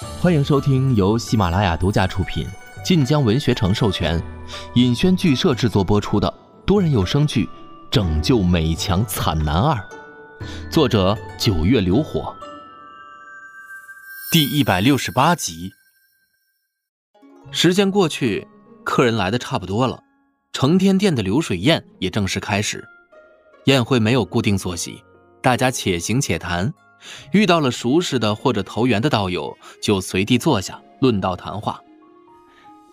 欢迎收听由喜马拉雅独家出品、晋江文学城授权、尹轩剧社制作播出的多人有声剧《拯救美强惨男二》，作者九月流火，第一百六十八集。时间过去，客人来的差不多了，承天殿的流水宴也正式开始。宴会没有固定坐席，大家且行且谈。遇到了熟识的或者投缘的道友，就随地坐下论道谈话。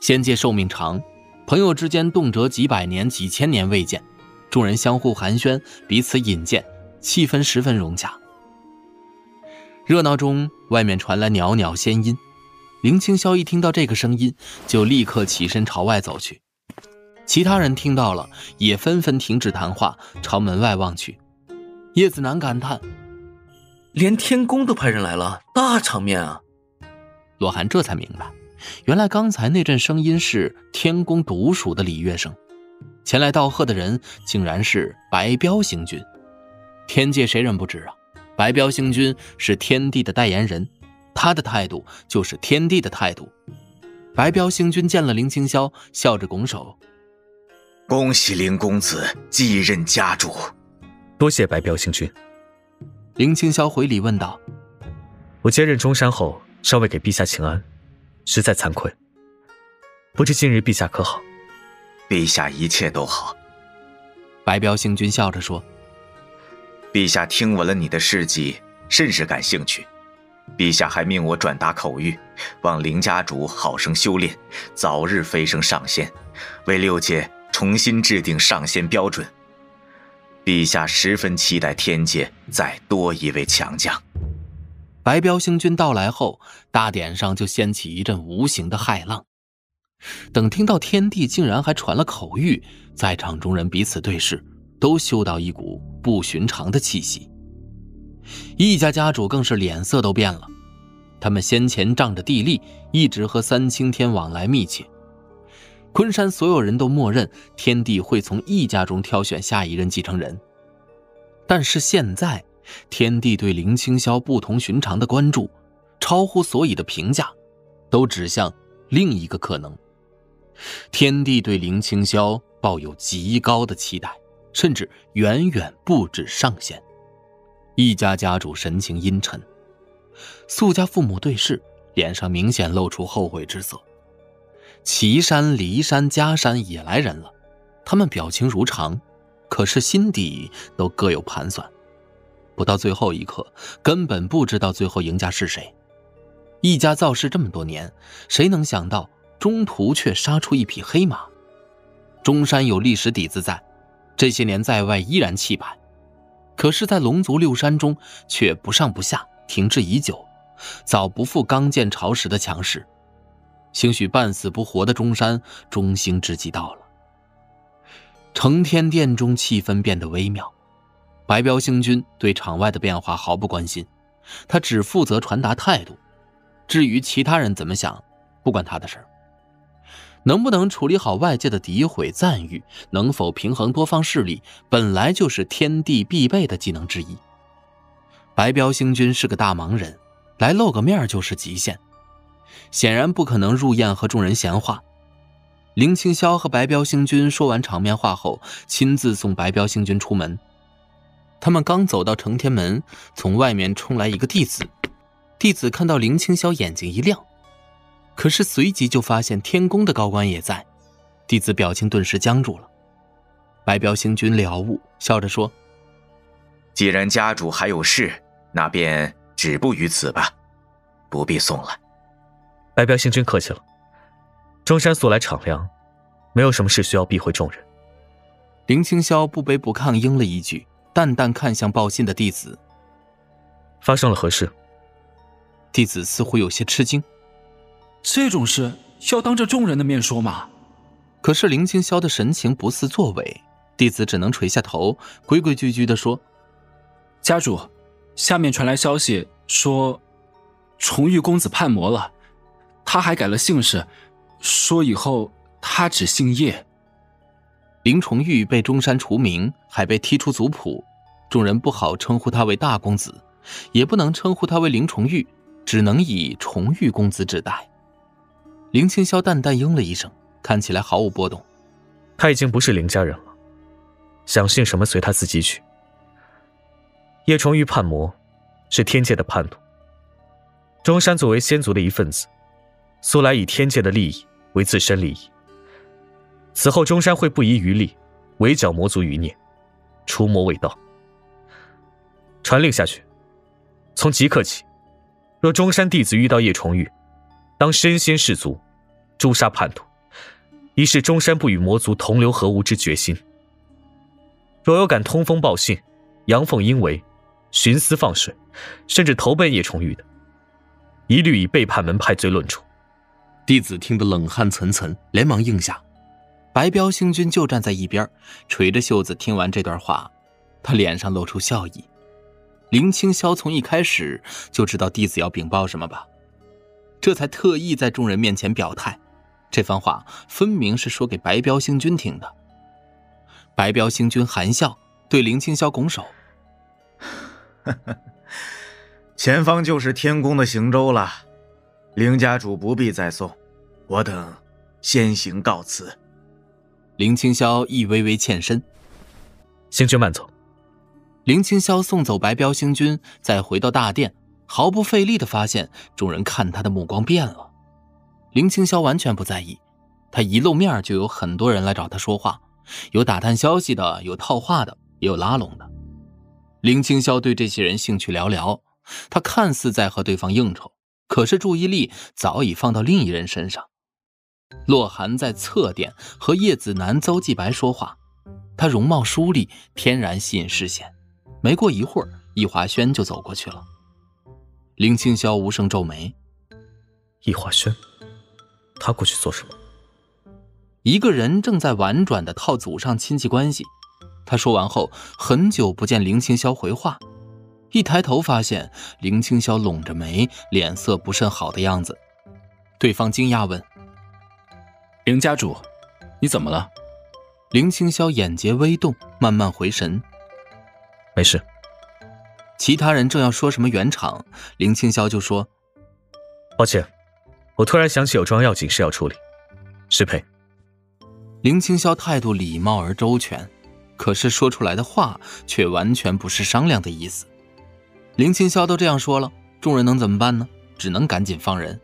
仙界寿命长，朋友之间动辄几百年、几千年未见，众人相互寒暄，彼此引荐，气氛十分融洽。热闹中，外面传来袅袅仙音。林清霄一听到这个声音，就立刻起身朝外走去。其他人听到了，也纷纷停止谈话，朝门外望去。叶子楠感叹。连天宫都派人来了，大场面啊！罗涵这才明白，原来刚才那阵声音是天宫独属的礼乐声。前来道贺的人竟然是白彪星君。天界谁人不知啊？白彪星君是天帝的代言人，他的态度就是天帝的态度。白彪星君见了林清霄，笑着拱手：“恭喜林公子继任家主。”多谢白彪星君。林清霄回礼问道：“我接任中山后，尚未给陛下请安，实在惭愧。不知今日陛下可好？”“陛下一切都好。”白彪星君笑着说：“陛下听闻了你的事迹，甚是感兴趣。陛下还命我转达口谕，望林家主好生修炼，早日飞升上仙，为六界重新制定上仙标准。”陛下十分期待天界再多一位强将。白彪星君到来后，大典上就掀起一阵无形的骇浪。等听到天帝竟然还传了口谕，在场中人彼此对视，都嗅到一股不寻常的气息。易家家主更是脸色都变了。他们先前仗着地利，一直和三清天往来密切。昆山所有人都默认天帝会从易家中挑选下一任继承人，但是现在，天帝对林清霄不同寻常的关注，超乎所以的评价，都指向另一个可能。天帝对林清霄抱有极高的期待，甚至远远不止上限。易家家主神情阴沉，苏家父母对视，脸上明显露出后悔之色。岐山、骊山、嘉山也来人了，他们表情如常，可是心底都各有盘算。不到最后一刻，根本不知道最后赢家是谁。一家造势这么多年，谁能想到中途却杀出一匹黑马？中山有历史底子在，这些年在外依然气派，可是，在龙族六山中却不上不下，停滞已久，早不复刚建朝时的强势。兴许半死不活的中山中兴之际到了。承天殿中气氛变得微妙，白彪星君对场外的变化毫不关心，他只负责传达态度，至于其他人怎么想，不关他的事能不能处理好外界的诋毁赞誉，能否平衡多方势力，本来就是天地必备的技能之一。白彪星君是个大忙人，来露个面就是极限。显然不可能入宴和众人闲话。林清霄和白彪星君说完场面话后，亲自送白彪星君出门。他们刚走到承天门，从外面冲来一个弟子。弟子看到林清霄，眼睛一亮，可是随即就发现天宫的高官也在。弟子表情顿时僵住了。白彪星君了悟，笑着说：“既然家主还有事，那便止步于此吧，不必送了。”白彪星君客气了，中山素来敞亮，没有什么事需要避讳众人。林清霄不卑不亢应了一句，淡淡看向报信的弟子：“发生了何事？”弟子似乎有些吃惊：“这种事要当着众人的面说吗？”可是林清霄的神情不似作伪，弟子只能垂下头，规规矩矩的说：“家主，下面传来消息说，重玉公子叛魔了。”他还改了姓氏，说以后他只姓叶。林崇玉被中山除名，还被踢出族谱，众人不好称呼他为大公子，也不能称呼他为林崇玉，只能以崇玉公子指代。林青霄淡淡应了一声，看起来毫无波动。他已经不是林家人了，想姓什么随他自己去。叶崇玉叛魔，是天界的叛徒。中山作为仙族的一份子，素来以天界的利益为自身利益。此后，中山会不遗余力围剿魔族余孽，除魔卫道。传令下去，从即刻起，若中山弟子遇到叶重玉，当身先士卒，诛杀叛徒，以示中山不与魔族同流合污之决心。若有敢通风报信、阳奉阴违、徇私放水，甚至投奔叶重玉的，一律以背叛门派罪论处。弟子听得冷汗涔涔，连忙应下。白彪星君就站在一边，垂着袖子听完这段话，他脸上露出笑意。林青霄从一开始就知道弟子要禀报什么吧，这才特意在众人面前表态。这番话分明是说给白彪星君听的。白彪星君含笑对林青霄拱手：“前方就是天宫的行舟了，林家主不必再送，我等先行告辞。”林青霄一微微欠身：“星君慢走。”林青霄送走白彪星君，再回到大殿，毫不费力的发现众人看他的目光变了。林青霄完全不在意，他一露面就有很多人来找他说话，有打探消息的，有套话的，也有拉拢的。林青霄对这些人兴趣寥寥，他看似在和对方应酬，可是注意力早已放到另一人身上。洛寒在侧殿和叶子楠、邹继白说话，他容貌疏丽，天然吸引视线。没过一会儿，易华轩就走过去了。林青霄无声皱眉。易华轩，他过去做什么？一个人正在婉转的套祖上亲戚关系。他说完后，很久不见林青霄回话，一抬头发现林青霄拢着眉，脸色不甚好的样子。对方惊讶问：“林家主，你怎么了？”林青霄眼睫微动，慢慢回神。没事。其他人正要说什么圆场，林青霄就说：“抱歉，我突然想起有桩要要紧事要处理，失陪。”林青霄态度礼貌而周全，可是说出来的话却完全不是商量的意思。林青霄都这样说了，众人能怎么办呢？只能赶紧放人。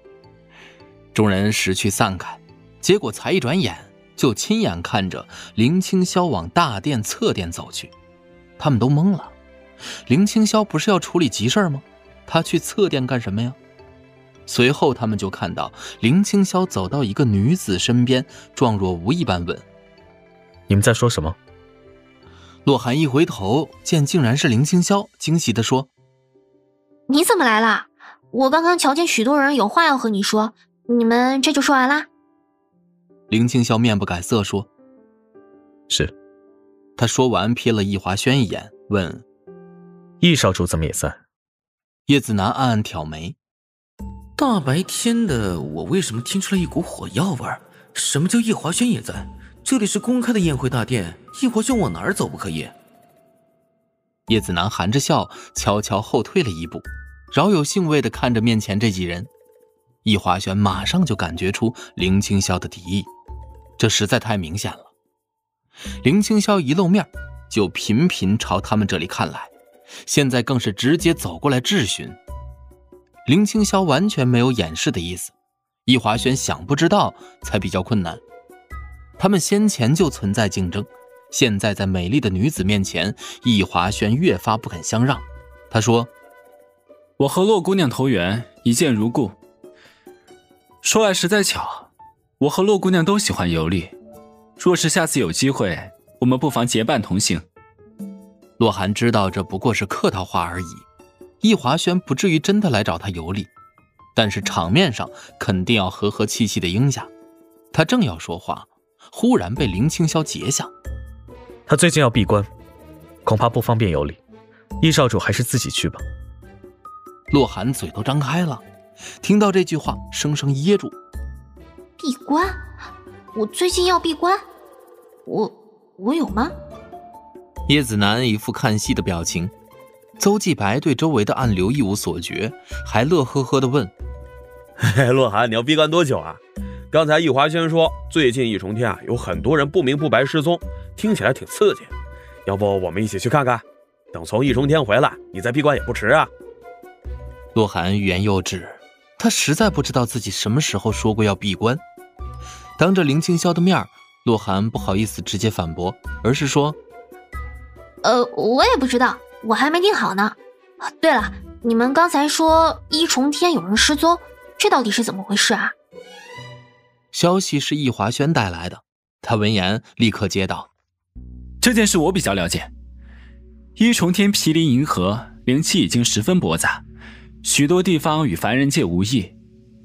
众人识趣散开，结果才一转眼，就亲眼看着林青霄往大殿侧殿走去。他们都懵了，林青霄不是要处理急事吗？他去侧殿干什么呀？随后他们就看到林青霄走到一个女子身边，状若无意般问：“你们在说什么？”洛寒一回头，见竟然是林青霄，惊喜地说：“你怎么来了？我刚刚瞧见许多人有话要和你说，你们这就说完啦？”林青霄面不改色说：“是。”他说完，瞥了易华轩一眼，问：“易少主怎么也在？”叶子楠暗暗挑眉：“大白天的，我为什么听出来一股火药味？什么叫易华轩也在？这里是公开的宴会大殿，易华轩往哪儿走不可以？”叶子楠含着笑，悄悄后退了一步，饶有兴味的看着面前这几人。易华轩马上就感觉出林青霄的敌意，这实在太明显了。林青霄一露面，就频频朝他们这里看来，现在更是直接走过来质询。林青霄完全没有掩饰的意思，易华轩想不知道才比较困难。他们先前就存在竞争，现在在美丽的女子面前，易华轩越发不肯相让。他说：“我和洛姑娘投缘，一见如故。说来实在巧，我和洛姑娘都喜欢游历。”若是下次有机会，我们不妨结伴同行。洛寒知道这不过是客套话而已，易华轩不至于真的来找他游历，但是场面上肯定要和和气气的应下。他正要说话，忽然被林青霄截下。他最近要闭关，恐怕不方便游历，易少主还是自己去吧。洛寒嘴都张开了，听到这句话，生生噎住。闭关？我最近要闭关？我我有吗？叶子楠一副看戏的表情。邹继白对周围的暗流一无所觉，还乐呵呵地问：“洛寒，你要闭关多久啊？刚才易华轩说，最近易重天啊有很多人不明不白失踪，听起来挺刺激。要不我们一起去看看？等从易重天回来，你再闭关也不迟啊。”洛寒欲言又止，他实在不知道自己什么时候说过要闭关。当着林清霄的面，洛寒不好意思直接反驳，而是说：“呃，我也不知道。”我还没定好呢。对了，你们刚才说一重天有人失踪，这到底是怎么回事啊？消息是易华轩带来的。他闻言立刻接到：“这件事我比较了解。一重天毗邻银河，灵气已经十分驳杂，许多地方与凡人界无异。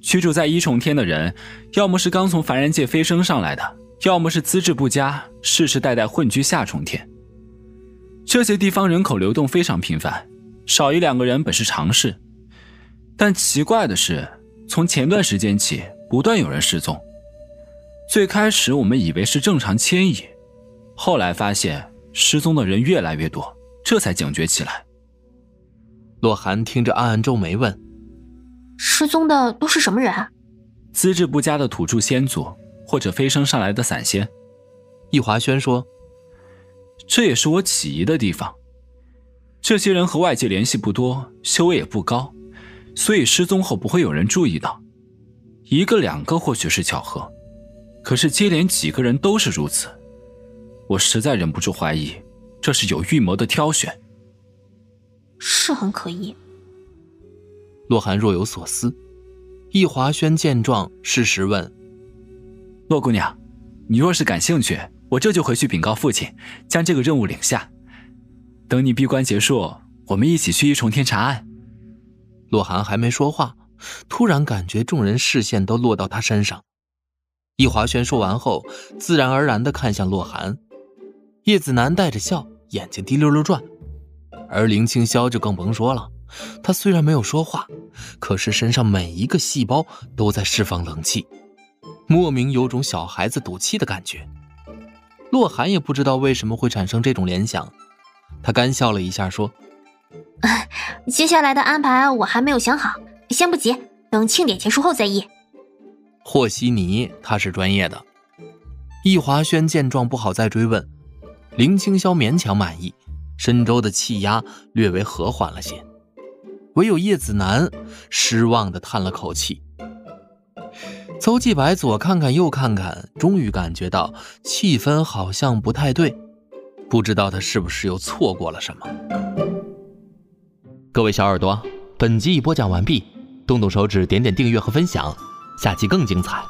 居住在一重天的人，要么是刚从凡人界飞升上来的，要么是资质不佳，世世代代混居下重天。”这些地方人口流动非常频繁，少一两个人本是常事。但奇怪的是，从前段时间起，不断有人失踪。最开始我们以为是正常迁移，后来发现失踪的人越来越多，这才警觉起来。洛寒听着暗暗皱眉问：“失踪的都是什么人？资质不佳的土著先祖，或者飞升上来的散仙。”易华轩说。这也是我起疑的地方。这些人和外界联系不多，修为也不高，所以失踪后不会有人注意到。一个两个或许是巧合，可是接连几个人都是如此，我实在忍不住怀疑，这是有预谋的挑选。是很可疑。洛寒若有所思。易华轩见状，适时问：“洛姑娘，你若是感兴趣？”我这就回去禀告父亲，将这个任务领下。等你闭关结束，我们一起去一重天查案。洛寒还没说话，突然感觉众人视线都落到他身上。易华轩说完后，自然而然地看向洛寒。叶子楠带着笑，眼睛滴溜溜转。而林清霄就更甭说了，他虽然没有说话，可是身上每一个细胞都在释放冷气，莫名有种小孩子赌气的感觉。洛寒也不知道为什么会产生这种联想，他干笑了一下，说：“接下来的安排我还没有想好，先不急，等庆典结束后再议。”和稀泥他是专业的。易华轩见状不好再追问，林清霄勉强满意，深州的气压略微和缓了些，唯有叶子楠失望的叹了口气。邹继白左看看右看看，终于感觉到气氛好像不太对，不知道他是不是又错过了什么。各位小耳朵，本集已播讲完毕，动动手指点点订阅和分享，下期更精彩。